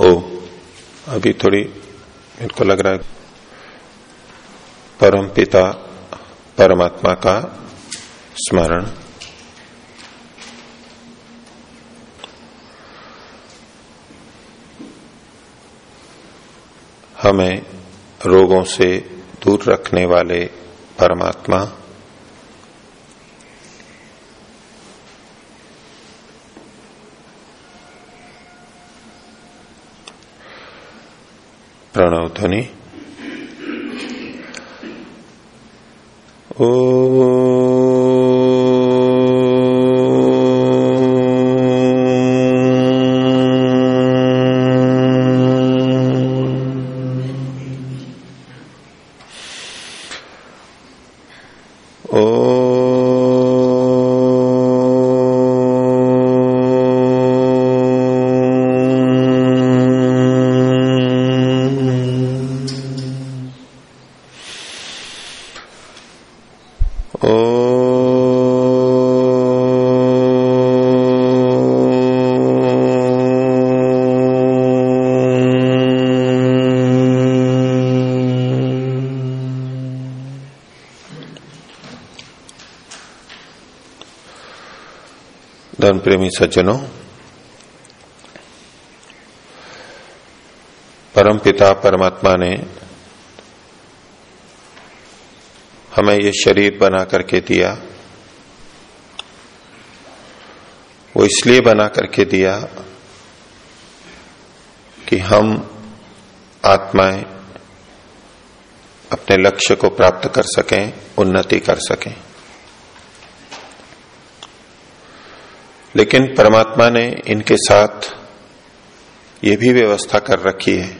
ओ अभी थोड़ी मेरे को लग रहा है। परम पिता, परमात्मा का स्मरण। हमें रोगों से दूर रखने वाले परमात्मा प्रणव ध्वनि। धर्म प्रेमी सज्जनों परम पिता परमात्मा ने हमें ये शरीर बना करके दिया। वो इसलिए बना करके दिया कि हम आत्माएँ अपने लक्ष्य को प्राप्त कर सकें, उन्नति कर सकें। लेकिन परमात्मा ने इनके साथ ये भी व्यवस्था कर रखी है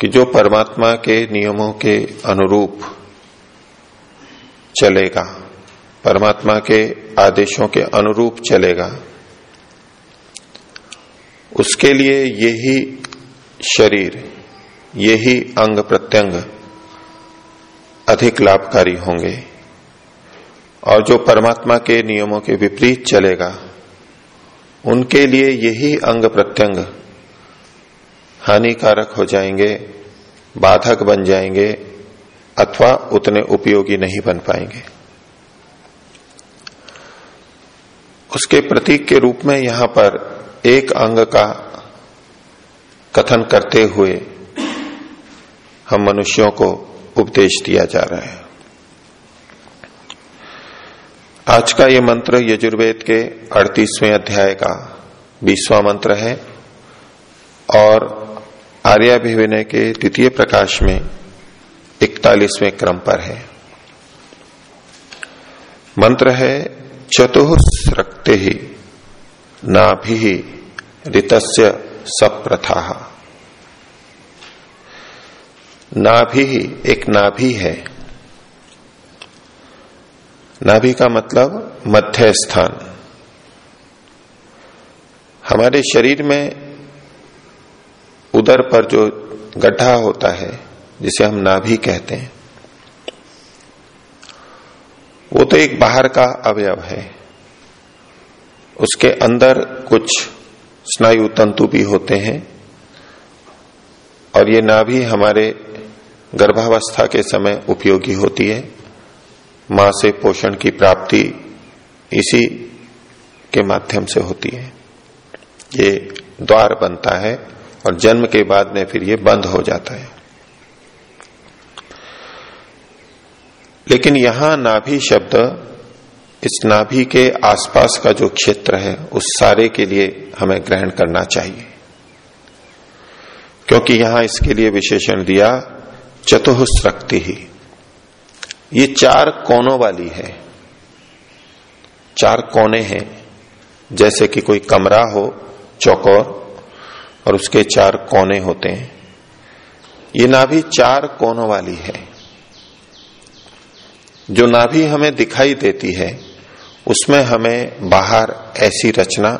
कि जो परमात्मा के नियमों के अनुरूप चलेगा, परमात्मा के आदेशों के अनुरूप चलेगा, उसके लिए यही शरीर यही अंग प्रत्यंग अधिक लाभकारी होंगे। और जो परमात्मा के नियमों के विपरीत चलेगा, उनके लिए यही अंग प्रत्यंग। हानिकारक हो जाएँगे, बाधक बन जाएँगे, अथवा उतने उपयोगी नहीं बन पाएँगे। उसके प्रतीक के रूप में यहाँ पर एक अंग का कथन करते हुए हम मनुष्यों को उपदेश दिया जा रहा है। आज का ये मंत्र यजुर्वेद के अड़तीसवें अध्याय का बीसवां मंत्र है और आर्याभिविनय के द्वितीय प्रकाश में इकतालीसवें क्रम पर है। मंत्र है चतुस्रक्ति ही नाभि ऋतस्य सप्रथा। नाभि एक नाभि है। नाभि का मतलब मध्य स्थान हमारे शरीर में उदर पर जो गड्ढा होता है, जिसे हम नाभि कहते हैं, वो तो एक बाहर का अवयव है। उसके अंदर कुछ स्नायु तंतु भी होते हैं, और ये नाभि हमारे गर्भावस्था के समय उपयोगी होती है। माँ से पोषण की प्राप्ति इसी के माध्यम से होती है। ये द्वार बनता है और जन्म के बाद में फिर ये बंद हो जाता है। लेकिन यहाँ नाभि शब्द इस नाभि के आसपास का जो क्षेत्र है, उस सारे के लिए हमें ग्रहण करना चाहिए। क्योंकि यहाँ इसके लिए विशेषण दिया चतुस्रक्ति ही ये चार कोनों वाली है। चार कोने हैं, जैसे कि कोई कमरा हो, चौकोर, और उसके चार कोने होते हैं। ये नाभि चार कोनों वाली है। जो नाभि हमें दिखाई देती है, उसमें हमें बाहर ऐसी रचना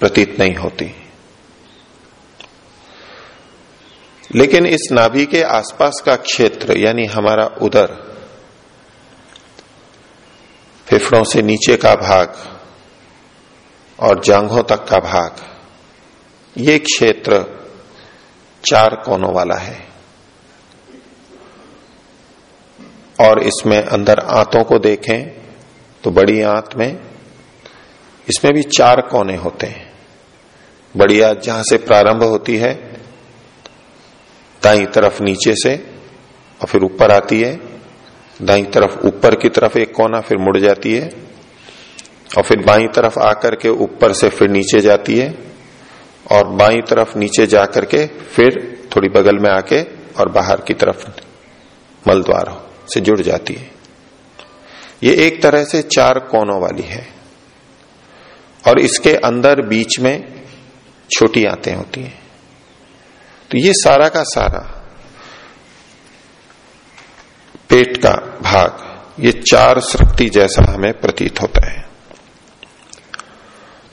प्रतीत नहीं होती। लेकिन इस नाभि के आसपास का क्षेत्र, यानी हमारा उदर, फेफड़ों से नीचे का भाग और जांघों तक का भाग, ये क्षेत्र चार कोनों वाला है। और इसमें अंदर आंतों को देखें तो बड़ी आंत में इसमें भी चार कोने होते हैं। बड़ी जहाँ से प्रारंभ होती है दाई तरफ़ नीचे से और फिर ऊपर आती है। दाई तरफ़ ऊपर की तरफ़ एक कोना, फिर मुड़ जाती है। और फिर बाई तरफ़ आकर के ऊपर से फिर नीचे जाती है। और बाई तरफ़ नीचे जाकर के फिर थोड़ी बगल में आके और बाहर की तरफ़ मल द्वार से जुड़ जाती है। ये एक तरह से चार कोनों वाली है। और इसके अंदर बीच में छोटी आते होती हैं। तो ये सारा का सारा पेट का भाग, ये चार शक्ति जैसा हमें प्रतीत होता है।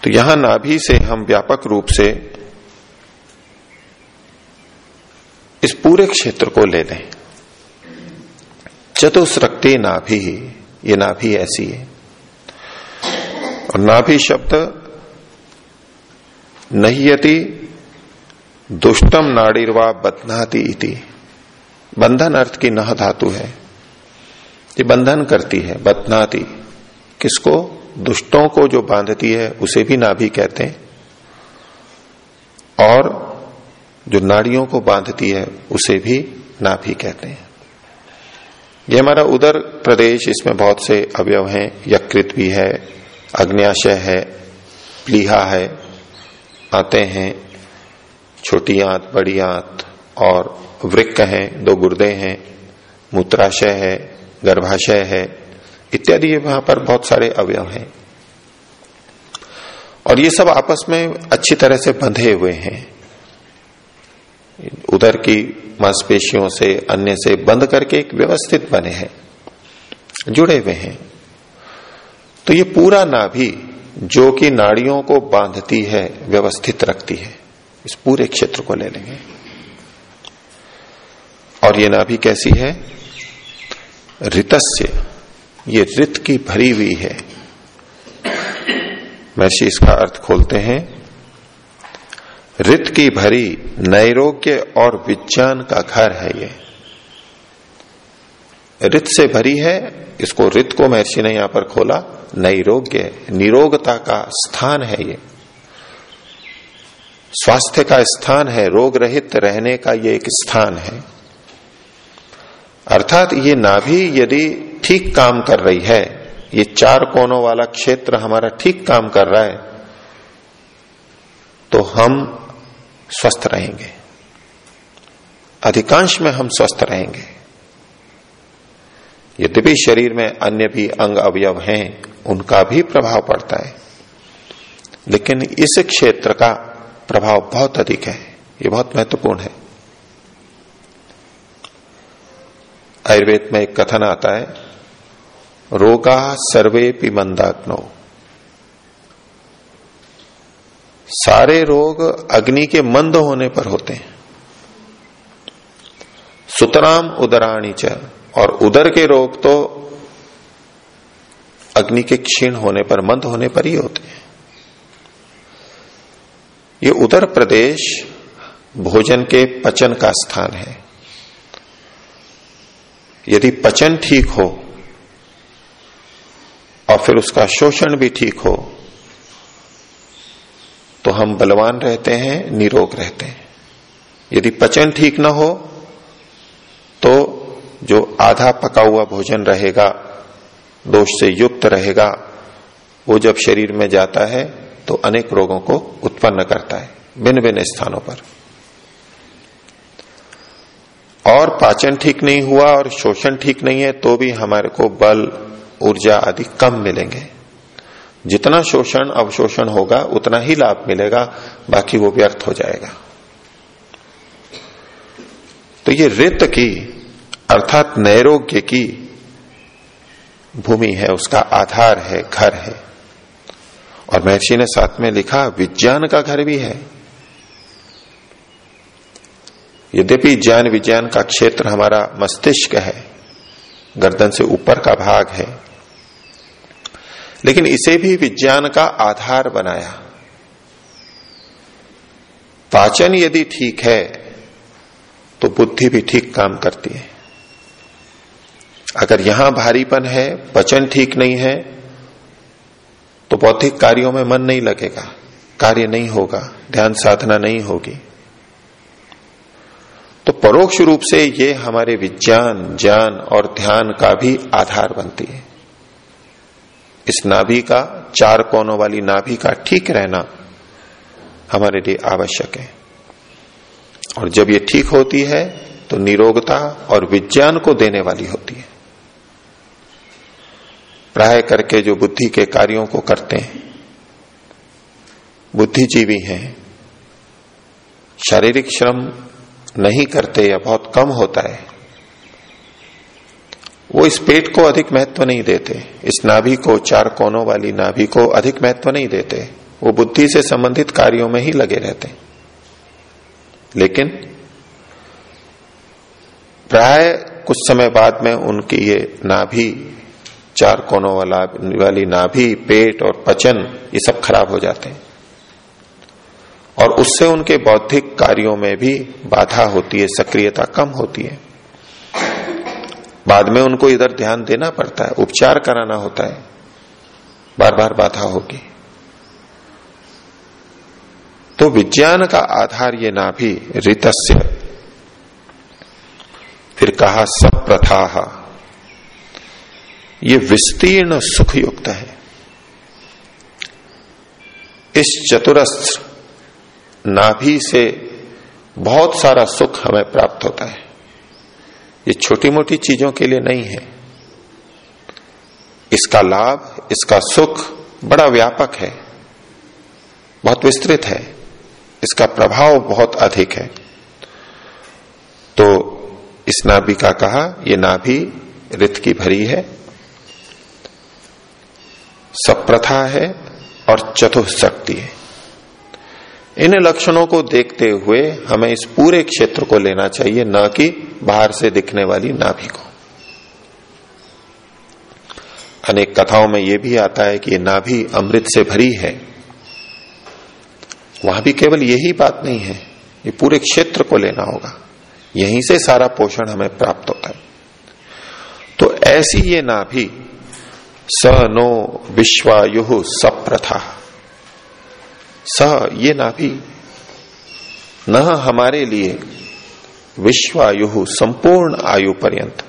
तो यहाँ नाभि से हम व्यापक रूप से इस पूरे क्षेत्र को ले लें। चतुस्रक्ति नाभि, ये नाभि ऐसी है। और नाभि शब्द नह्यति दुष्टम नाड़ीरवा बदनाती इति। बंधन अर्थ की नह धातु है। ये बंधन करती है बदनाती किसको? दुष्टों को जो बांधती है, उसे भी नाभि कहते हैं। और जो नाड़ियों को बांधती है, उसे भी नाभि कहते हैं। ये हमारा उदर प्रदेश, इसमें बहुत से अवयव हैं। यकृत भी है, अग्न्याशय है, प्लीहा है, आते हैं। छोटी आंत, बड़ी आंत, और वृक्क हैं, दो गुर्दे हैं, मूत्राशय है, गर्भाशय है, इत्यादि वहाँ पर बहुत सारे अवयव हैं। और ये सब आपस में अच्छी तरह से बंधे हुए हैं। उधर की मांसपेशियों से, अन्य से बंद करके एक व्यवस्थित बने हैं, जुड़े हुए हैं। तो ये पूरा नाभि जो कि नाड़ियों को बांधती है, व्यवस्थित रखती है। इस पूरे क्षेत्र को ले लेंगे। और ये नाभि कैसी है? ऋतस्य ये रित की भरी हुई है। महर्षि, इसका अर्थ खोलते हैं। रित की भरी, नैरोग्य और विज्ञान का घर है ये। रित से भरी है, इसको रित को महर्षि ने यहाँ पर खोला। नैरोग्य, निरोगता का स्थान है ये। स्वास्थ्य का स्थान है रोग रहित रहने का ये एक स्थान है। अर्थात ये नाभि यदि ठीक काम कर रही है, ये चार कोनों वाला क्षेत्र हमारा ठीक काम कर रहा है तो हम स्वस्थ रहेंगे। अधिकांश में हम स्वस्थ रहेंगे। यद्यपि शरीर में अन्य भी अंग अवयव हैं, उनका भी प्रभाव पड़ता है, लेकिन इस क्षेत्र का प्रभाव बहुत अधिक है। ये बहुत महत्वपूर्ण है। आयुर्वेद में एक कथन आता है, रोगा सर्वे पी पिमंदाग्नो सारे रोग अग्नि के मंद होने पर होते हैं। सुतराम उदराणी च, और उदर के रोग तो अग्नि के क्षीण होने पर, मंद होने पर ही होते हैं। ये उदर प्रदेश भोजन के पचन का स्थान है। यदि पचन ठीक हो और फिर उसका शोषण भी ठीक हो तो हम बलवान रहते हैं, निरोग रहते हैं। यदि पचन ठीक ना हो तो जो आधा पका हुआ भोजन रहेगा, दोष से युक्त रहेगा, वो जब शरीर में जाता है तो अनेक रोगों को उत्पन्न करता है भिन्न भिन्न स्थानों पर। और पाचन ठीक नहीं हुआ और शोषण ठीक नहीं है तो भी हमारे को बल, ऊर्जा आदि कम मिलेंगे। जितना शोषण, अवशोषण होगा, उतना ही लाभ मिलेगा, बाकी वो व्यर्थ हो जाएगा। तो ये रित की, अर्थात नैरोग्य की, भूमि है, उसका आधार है, घर है। और महर्षि ने साथ में लिखा, विज्ञान का घर भी है। यद्यपि ज्ञान विज्ञान का क्षेत्र हमारा मस्तिष्क है, गर्दन से ऊपर का भाग है, लेकिन इसे भी विज्ञान का आधार बनाया। पाचन यदि ठीक है तो बुद्धि भी ठीक काम करती है। अगर यहाँ भारीपन है पचन ठीक नहीं है तो बौद्धिक कार्यों में मन नहीं लगेगा, कार्य नहीं होगा, ध्यान साधना नहीं होगी। तो परोक्ष रूप से ये हमारे विज्ञान, ज्ञान और ध्यान का भी आधार बनती है। इस नाभि का, चार कोनों वाली नाभि का ठीक रहना हमारे लिए आवश्यक है। और जब ये ठीक होती है तो निरोगता और विज्ञान को देने वाली होती है। प्राय करके जो बुद्धि के कार्यों को करते हैं, बुद्धिजीवी हैं। शारीरिक श्रम नहीं करते या बहुत कम होता है। वो इस पेट को अधिक महत्व नहीं देते, इस नाभि को, चार कोनों वाली नाभि को अधिक महत्व नहीं देते। वो बुद्धि से संबंधित कार्यों में ही लगे रहते लेकिन प्राय कुछ समय बाद में उनकी ये नाभि चार कोनों वाला, वाली नाभि, पेट और पचन, ये सब खराब हो जाते हैं। और उससे उनके बौद्धिक कार्यों में भी बाधा होती है, सक्रियता कम होती है। बाद में उनको इधर ध्यान देना पड़ता है, उपचार कराना होता है। बार बार बाधा होगी। तो विज्ञान का आधार ये नाभि, ऋतस्य। फिर कहा सब प्रथा ये विस्तीर्ण सुख युक्त है। इस चतुरस्त्र नाभि से बहुत सारा सुख हमें प्राप्त होता है। ये छोटी मोटी चीज़ों के लिए नहीं है। इसका लाभ, इसका सुख बड़ा व्यापक है। बहुत विस्तृत है। इसका प्रभाव बहुत अधिक है। तो इस नाभि का कहा, ये नाभि रित की भरी है। सब प्रथा है और चतुशक्ति है। इन लक्षणों को देखते हुए हमें इस पूरे क्षेत्र को लेना चाहिए, न कि बाहर से दिखने वाली नाभि को। अनेक कथाओं में यह भी आता है कि ये नाभि अमृत से भरी है। वहाँ भी केवल यही बात नहीं है, ये पूरे क्षेत्र को लेना होगा। यहीं से सारा पोषण हमें प्राप्त होता है। तो ऐसी ये नाभि स नो विश्वायु सप्रथा। स ये नाभि न हमारे लिए विश्वायु संपूर्ण आयु पर्यंत।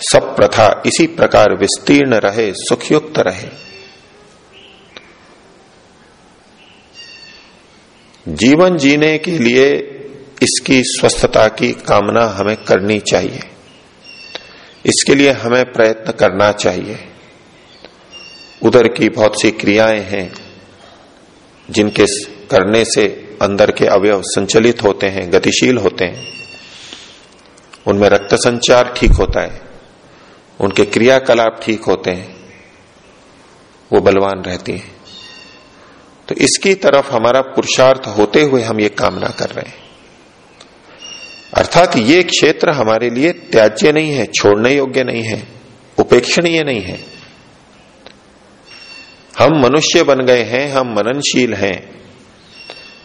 सब प्रथा इसी प्रकार विस्तीर्ण रहे, सुखयुक्त रहे। जीवन जीने के लिए इसकी स्वस्थता की कामना हमें करनी चाहिए। इसके लिए हमें प्रयत्न करना चाहिए। उधर की बहुत सी क्रियाएँ हैं, जिनके करने से अंदर के अवयव संचलित होते हैं, गतिशील होते हैं। उनमें रक्त संचार ठीक होता है, उनके क्रियाकलाप ठीक होते हैं, वो बलवान रहती हैं। तो इसकी तरफ़ हमारा पुरुषार्थ होते हुए हम ये कामना कर रहे हैं। अर्थात ये क्षेत्र हमारे लिए त्याज्य नहीं है, छोड़ने योग्य नहीं है, उपेक्षणीय नहीं है। हम मनुष्य बन गए हैं, हम मननशील हैं।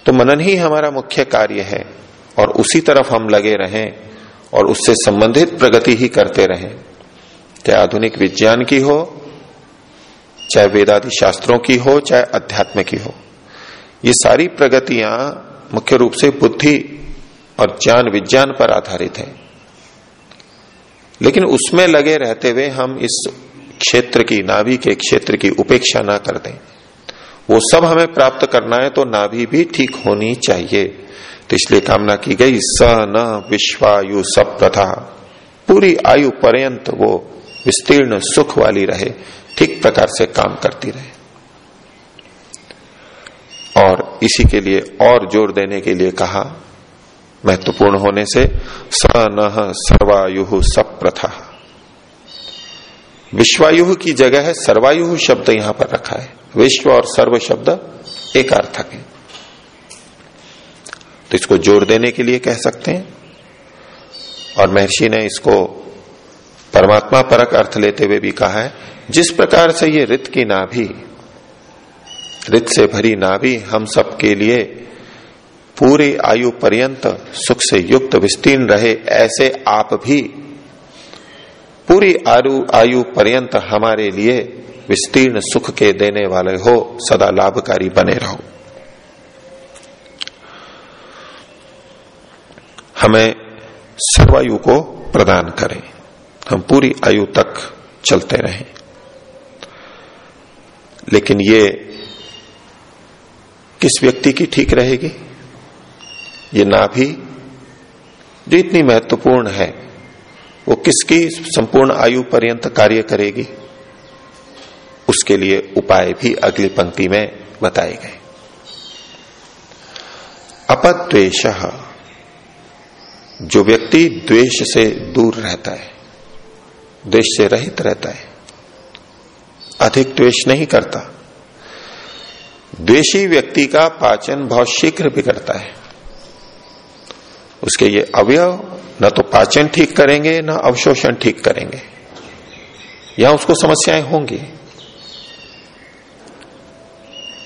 तो मनन ही हमारा मुख्य कार्य है और उसी तरफ़ हम लगे रहें और उससे संबंधित प्रगति ही करते रहें। चाहे आधुनिक विज्ञान की हो, चाहे वेदादि शास्त्रों की हो, चाहे अध्यात्म की हो। ये सारी प्रगतियाँ मुख्य रूप से बुद्धि और ज्ञान, विज्ञान पर आधारित है। लेकिन उसमें लगे रहते हुए हम इस क्षेत्र की नाभि के क्षेत्र की उपेक्षा ना कर दें। वो सब हमें प्राप्त करना है तो नाभि भी ठीक होनी चाहिए। तो इसलिए कामना की गई, स न विश्वायु सब प्रथा पूरी आयु पर्यंत वो विस्तीर्ण सुख वाली रहे, ठीक प्रकार से काम करती रहे। और इसी के लिए और ज़ोर देने के लिए कहा, महत्वपूर्ण होने से स न सर्वायु सब प्रथा विश्वायु की जगह है, सर्वायु शब्द यहाँ पर रखा है। विश्व और सर्व शब्द एक अर्थक है। तो इसको ज़ोर देने के लिए कह सकते हैं। और महर्षि ने इसको परमात्मा परक अर्थ लेते हुए भी कहा है, जिस प्रकार से ये रित की नाभि रित से भरी नाभि हम सबके लिए पूरी आयु पर्यंत सुख से युक्त, विस्तीर्ण रहे, ऐसे आप भी पूरी आयु आयु पर्यंत हमारे लिए विस्तीर्ण सुख के देने वाले हो, सदा लाभकारी बने रहो। हमें सर्वायु को प्रदान करें। हम पूरी आयु तक चलते रहें। लेकिन ये किस व्यक्ति की ठीक रहेगी? ये नाभि जो इतनी महत्वपूर्ण है वो किसकी संपूर्ण आयु पर्यंत कार्य करेगी? उसके लिए उपाय भी अगली पंक्ति में बताए गए। अपद्वेश जो व्यक्ति द्वेष से दूर रहता है, द्वेष से रहित रहता है, अधिक द्वेष नहीं करता। द्वेषी व्यक्ति का पाचन बहुत शीघ्र बिगड़ता है। उसके ये अवयव न तो पाचन ठीक करेंगे, न अवशोषण ठीक करेंगे। या उसको समस्याएँ होंगी।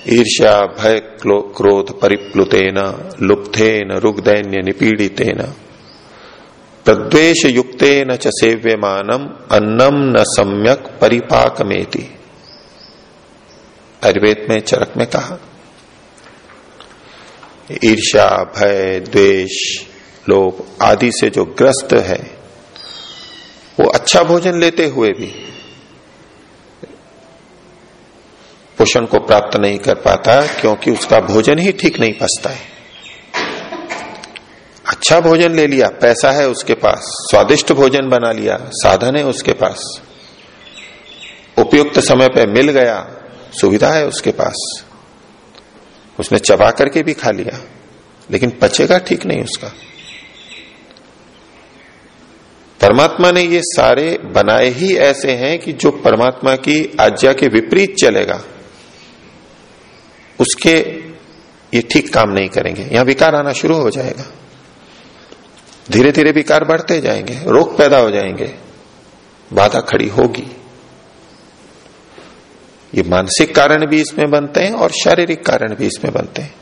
ईर्ष्या, भय क्रोध परिप्लुते न लुप्थे न रुगदैन्य निपीड़िते न प्रद्वेश युक्ते न च सेव्यमानम, अन्नम न सम्यक परिपाक आयुर्वेद में चरक में कहा, ईर्ष्या, भय, द्वेष लोभ आदि से जो ग्रस्त है, वो अच्छा भोजन लेते हुए भी पोषण को प्राप्त नहीं कर पाता, क्योंकि उसका भोजन ही ठीक नहीं पचता है। अच्छा भोजन ले लिया, पैसा है उसके पास, स्वादिष्ट भोजन बना लिया, साधन है उसके पास, उपयुक्त समय पर मिल गया, सुविधा है उसके पास, उसने चबा करके भी खा लिया, लेकिन पचेगा ठीक नहीं उसका। परमात्मा ने ये सारे बनाए ही ऐसे हैं कि जो परमात्मा की आज्ञा के विपरीत चलेगा, उसके ये ठीक काम नहीं करेंगे। यहाँ विकार आना शुरू हो जाएगा। धीरे धीरे विकार बढ़ते जाएँगे, रोग पैदा हो जाएँगे, बाधा खड़ी होगी। ये मानसिक कारण भी इसमें बनते हैं और शारीरिक कारण भी इसमें बनते हैं।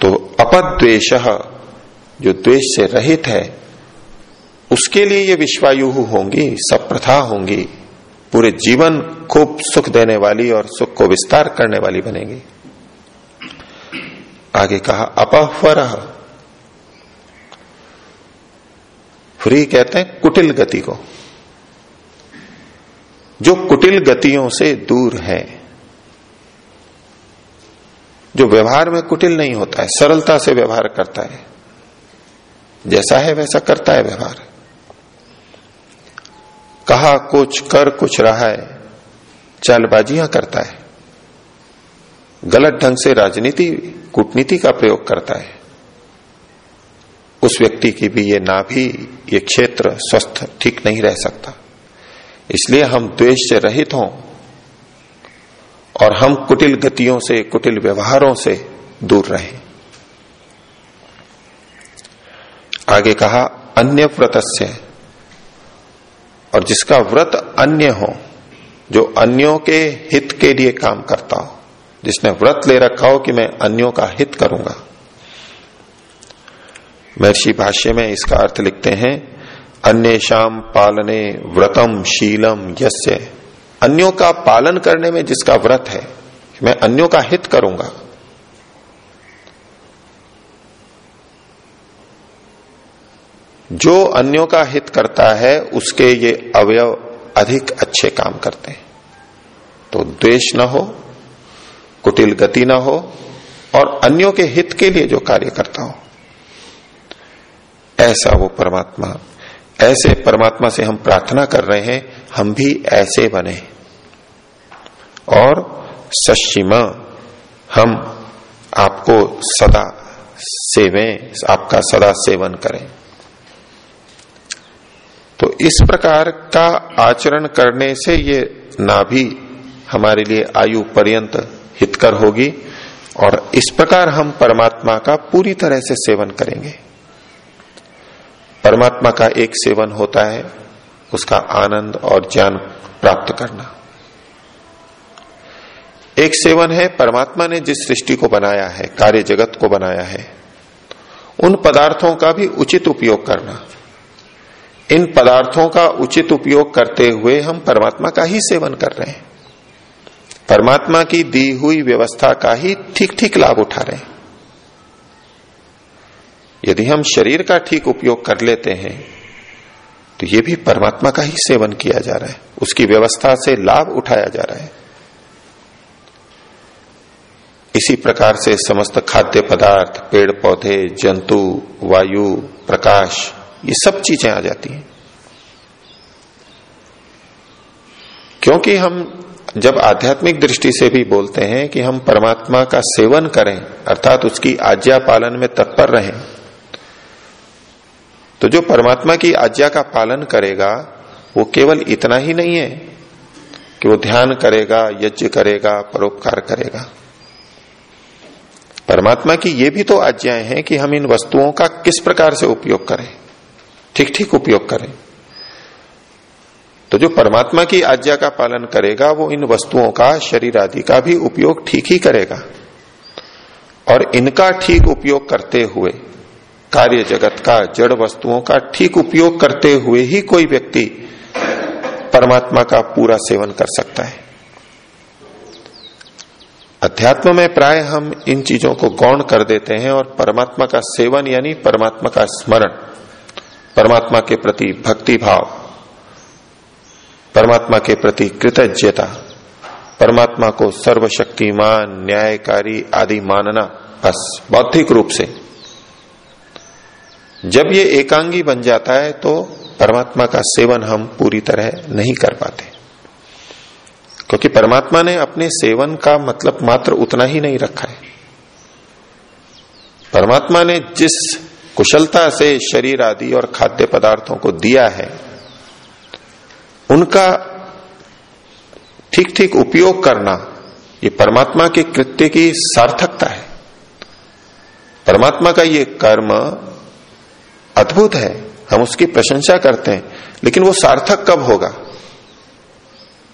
तो अपद्वेश जो द्वेष से रहित है उसके लिए ये विश्वायु होंगी, सब प्रथा होंगी। पूरे जीवन खूब सुख देने वाली और सुख को विस्तार करने वाली बनेगी। आगे कहा अपहर फ्री कहते हैं कुटिल गति को। जो कुटिल गतियों से दूर है, जो व्यवहार में कुटिल नहीं होता है, सरलता से व्यवहार करता है, जैसा है वैसा करता है व्यवहार। कहा, कुछ कर, कुछ रहा है। चालबाजियाँ करता है। गलत ढंग से राजनीति, कूटनीति का प्रयोग करता है। उस व्यक्ति की भी ये ना भी ये क्षेत्र स्वस्थ, ठीक नहीं रह सकता। इसलिए हम द्वेष से रहित हों और हम कुटिल गतियों से, कुटिल व्यवहारों से दूर रहें। आगे कहा अन्य व्रतस्य और जिसका व्रत अन्य हो, जो अन्यों के हित के लिए काम करता हो। जिसने व्रत ले रखा हो कि मैं अन्यों का हित करूँगा। महर्षि भाष्य में इसका अर्थ लिखते हैं अन्य शाम पालने व्रतम शीलम यस्य। अन्यों का पालन करने में जिसका व्रत है, मैं अन्यों का हित करूँगा। जो अन्यों का हित करता है, उसके ये अवयव अधिक अच्छे काम करते हैं। तो द्वेष न हो, कुटिल गति न हो, और अन्यों के हित के लिए जो कार्य करता हो। ऐसा वो परमात्मा, ऐसे परमात्मा से हम प्रार्थना कर रहे हैं, हम भी ऐसे बने। और सशिमा हम आपको सदा सेवें, आपका सदा सेवन करें। तो इस प्रकार का आचरण करने से ये नाभि हमारे लिए आयु पर्यंत हितकर होगी और इस प्रकार हम परमात्मा का पूरी तरह से सेवन करेंगे। परमात्मा का एक सेवन होता है, उसका आनंद और ज्ञान प्राप्त करना। एक सेवन है, परमात्मा ने जिस सृष्टि को बनाया है, कार्य जगत को बनाया है, उन पदार्थों का भी उचित उपयोग करना। इन पदार्थों का उचित उपयोग करते हुए हम परमात्मा का ही सेवन कर रहे हैं। परमात्मा की दी हुई व्यवस्था का ही ठीक ठीक लाभ उठा रहे हैं। यदि हम शरीर का ठीक उपयोग कर लेते हैं तो ये भी परमात्मा का ही सेवन किया जा रहा है। उसकी व्यवस्था से लाभ उठाया जा रहा है। इसी प्रकार से समस्त खाद्य पदार्थ पेड़ पौधे जंतु, वायु, प्रकाश ये सब चीज़ें आ जाती हैं। क्योंकि हम जब आध्यात्मिक दृष्टि से भी बोलते हैं कि हम परमात्मा का सेवन करें, अर्थात उसकी आज्ञा पालन में तत्पर रहें तो जो परमात्मा की आज्ञा का पालन करेगा, वो केवल इतना ही नहीं है कि वो ध्यान करेगा, यज्ञ करेगा, परोपकार करेगा। परमात्मा की ये भी तो आज्ञाएँ हैं कि हम इन वस्तुओं का किस प्रकार से उपयोग करें। ठीक ठीक उपयोग करें। तो जो परमात्मा की आज्ञा का पालन करेगा, वो इन वस्तुओं का, शरीर आदि का भी उपयोग ठीक ही करेगा। और इनका ठीक उपयोग करते हुए, कार्य जगत का, जड़ वस्तुओं का ठीक उपयोग करते हुए ही कोई व्यक्ति परमात्मा का पूरा सेवन कर सकता है। अध्यात्म में प्राय हम इन चीज़ों को गौण कर देते हैं और परमात्मा का सेवन यानी परमात्मा का स्मरण परमात्मा के प्रति भक्ति भाव परमात्मा के प्रति कृतज्ञता, परमात्मा को सर्वशक्तिमान, न्यायकारी आदि मानना बस बौद्धिक रूप से। जब ये एकांगी बन जाता है तो परमात्मा का सेवन हम पूरी तरह नहीं कर पाते। क्योंकि परमात्मा ने अपने सेवन का मतलब मात्र उतना ही नहीं रखा है। परमात्मा ने जिस कुशलता से शरीर आदि और खाद्य पदार्थों को दिया है, उनका ठीक ठीक उपयोग करना ये परमात्मा के कृत्य की सार्थकता है। परमात्मा का ये कर्म अद्भुत है, हम उसकी प्रशंसा करते हैं, लेकिन वो सार्थक कब होगा?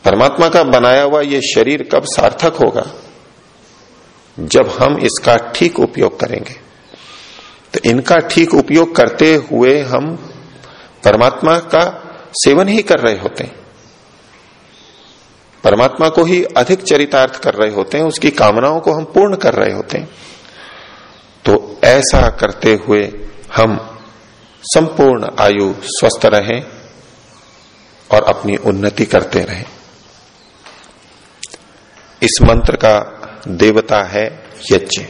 परमात्मा का बनाया हुआ ये शरीर कब सार्थक होगा? जब हम इसका ठीक उपयोग करेंगे। तो इनका ठीक उपयोग करते हुए हम परमात्मा का सेवन ही कर रहे होते हैं। परमात्मा को ही अधिक चरितार्थ कर रहे होते हैं, उसकी कामनाओं को हम पूर्ण कर रहे होते हैं। तो ऐसा करते हुए हम संपूर्ण आयु स्वस्थ रहें और अपनी उन्नति करते रहें। इस मंत्र का देवता है यज्ञ।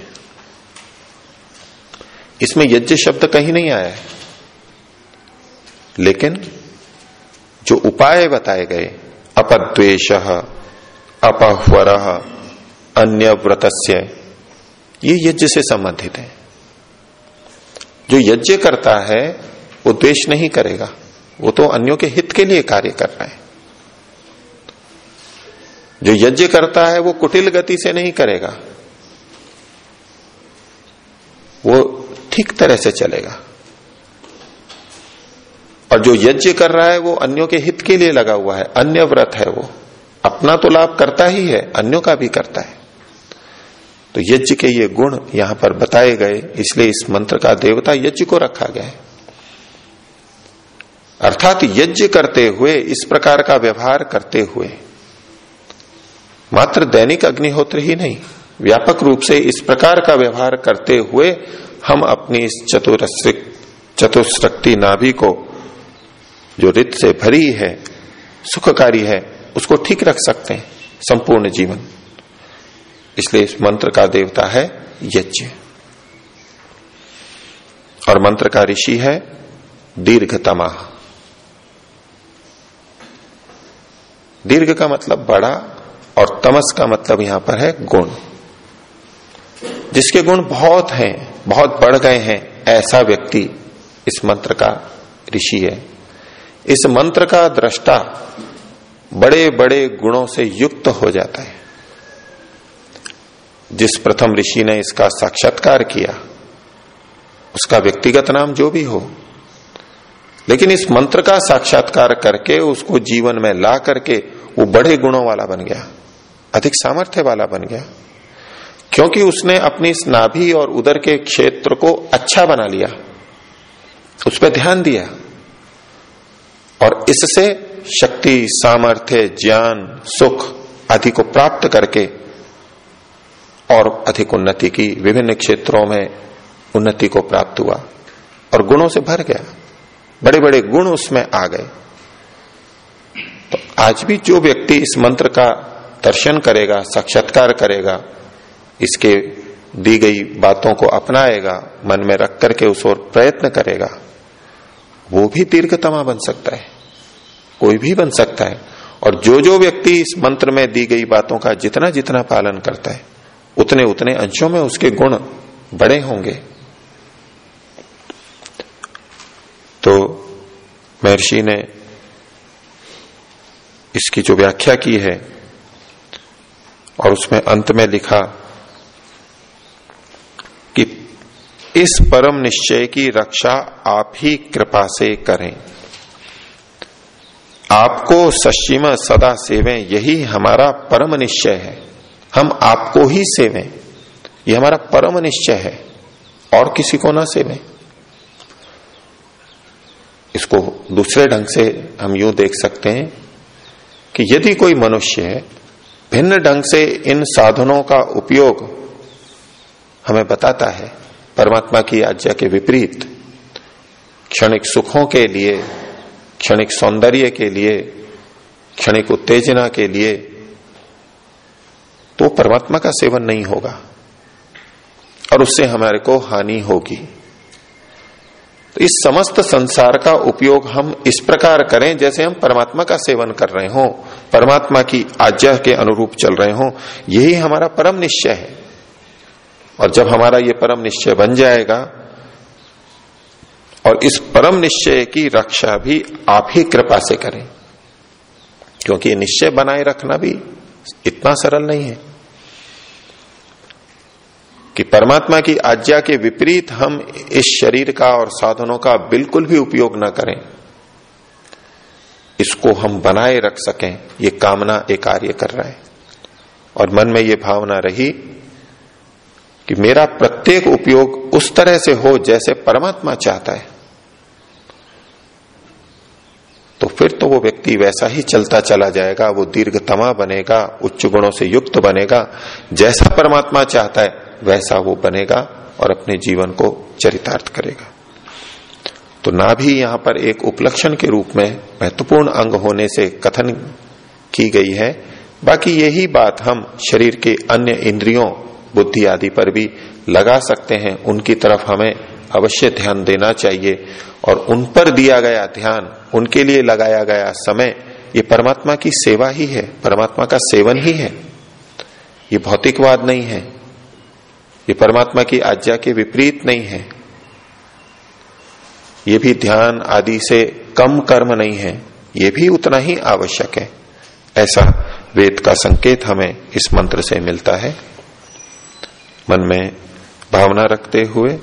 इसमें यज्ञ शब्द कहीं नहीं आया है। लेकिन जो उपाय बताए गए अपद्वेश अपह्वर अन्य व्रतस्य ये यज्ञ से संबंधित है। जो यज्ञ करता है, वो द्वेष नहीं करेगा। वो तो अन्यों के हित के लिए कार्य कर रहा है। जो यज्ञ करता है, वो कुटिल गति से नहीं करेगा। वो ठीक तरह से चलेगा। और जो यज्ञ कर रहा है, वो अन्यों के हित के लिए लगा हुआ है। अन्य व्रत है वो। अपना तो लाभ करता ही है, अन्यों का भी करता है। तो यज्ञ के ये गुण यहाँ पर बताए गए, इसलिए इस मंत्र का देवता यज्ञ को रखा गया है। अर्थात यज्ञ करते हुए, इस प्रकार का व्यवहार करते हुए, मात्र दैनिक अग्निहोत्र ही नहीं, व्यापक रूप से इस प्रकार का व्यवहार करते हुए हम अपनी इस चतुरस्रिक चतुष्टि नाभि को जो रित से भरी है, सुखकारी है, उसको ठीक रख सकते हैं, संपूर्ण जीवन। इसलिए इस मंत्र का देवता है यज्ञ। और मंत्र का ऋषि है दीर्घतमा। दीर्घ का मतलब बड़ा और तमस का मतलब यहाँ पर है गुण। जिसके गुण बहुत हैं बहुत बढ़ गए हैं, ऐसा व्यक्ति इस मंत्र का ऋषि है। इस मंत्र का दृष्टा बड़े बड़े गुणों से युक्त हो जाता है। जिस प्रथम ऋषि ने इसका साक्षात्कार किया, उसका व्यक्तिगत नाम जो भी हो, लेकिन इस मंत्र का साक्षात्कार करके उसको जीवन में ला करके वो बड़े गुणों वाला बन गया, अधिक सामर्थ्य वाला बन गया। क्योंकि उसने अपनी इस नाभि और उदर के क्षेत्र को अच्छा बना लिया, उस पर ध्यान दिया। और इससे शक्ति, सामर्थ्य, ज्ञान, सुख आदि को प्राप्त करके और अधिक उन्नति की विभिन्न क्षेत्रों में उन्नति को प्राप्त हुआ और गुणों से भर गया। बड़े बड़े गुण उसमें आ गए। तो आज भी जो व्यक्ति इस मंत्र का दर्शन करेगा, साक्षात्कार करेगा इसके दी गई बातों को अपनाएगा, मन में रख करके उस ओर प्रयत्न करेगा, वो भी दीर्घतमा बन सकता है। कोई भी बन सकता है। और जो जो व्यक्ति इस मंत्र में दी गई बातों का जितना जितना पालन करता है उतने उतने अंशों में उसके गुण बड़े होंगे। तो महर्षि ने इसकी जो व्याख्या की है और उसमें अंत में लिखा कि इस परम निश्चय की रक्षा आप ही कृपा से करें। आपको सश्चिम सदा सेवें, यही हमारा परम निश्चय है। हम आपको ही सेवें यह हमारा परम निश्चय है। और किसी को ना सेवें। इसको दूसरे ढंग से हम यूँ देख सकते हैं कि यदि कोई मनुष्य है भिन्न ढंग से इन साधनों का उपयोग हमें बताता है परमात्मा की आज्ञा के विपरीत, क्षणिक सुखों के लिए, क्षणिक सौंदर्य के लिए, क्षणिक उत्तेजना के लिए तो परमात्मा का सेवन नहीं होगा और उससे हमारे को हानि होगी। तो इस समस्त संसार का उपयोग हम इस प्रकार करें जैसे हम परमात्मा का सेवन कर रहे हो, परमात्मा की आज्ञा के अनुरूप चल रहे हों। यही हमारा परम निश्चय है। और जब हमारा ये परम निश्चय बन जाएगा और इस परम निश्चय की रक्षा भी आप ही कृपा से करें, क्योंकि निश्चय बनाए रखना भी इतना सरल नहीं है कि परमात्मा की आज्ञा के विपरीत हम इस शरीर का और साधनों का बिल्कुल भी उपयोग ना करें। इसको हम बनाए रख सकें, ये कामना एक कार्य कर रहा है। और मन में ये भावना रही कि मेरा प्रत्येक उपयोग उस तरह से हो जैसे परमात्मा चाहता है। तो फिर तो वो व्यक्ति वैसा ही चलता चला जाएगा, वो दीर्घतमा बनेगा, उच्च गुणों से युक्त बनेगा, जैसा परमात्मा चाहता है, वैसा वो बनेगा और अपने जीवन को चरितार्थ करेगा। तो ना भी यहाँ पर एक उपलक्षण के रूप में महत्वपूर्ण अंग होने से कथन की गई है। बाकी यही बात हम शरीर के अन्य इंद्रियों बुद्धि आदि पर भी लगा सकते हैं। उनकी तरफ़ हमें अवश्य ध्यान देना चाहिए। और उन पर दिया गया ध्यान, उनके लिए लगाया गया समय, ये परमात्मा की सेवा ही है। परमात्मा का सेवन ही है। ये भौतिकवाद नहीं है। ये परमात्मा की आज्ञा के विपरीत नहीं है। ये भी ध्यान आदि से कम कर्म नहीं है। ये भी उतना ही आवश्यक है। ऐसा वेद का संकेत हमें इस मंत्र से मिलता है। मन में भावना रखते हुए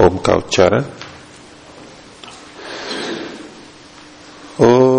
ओम का उच्चारण। ओ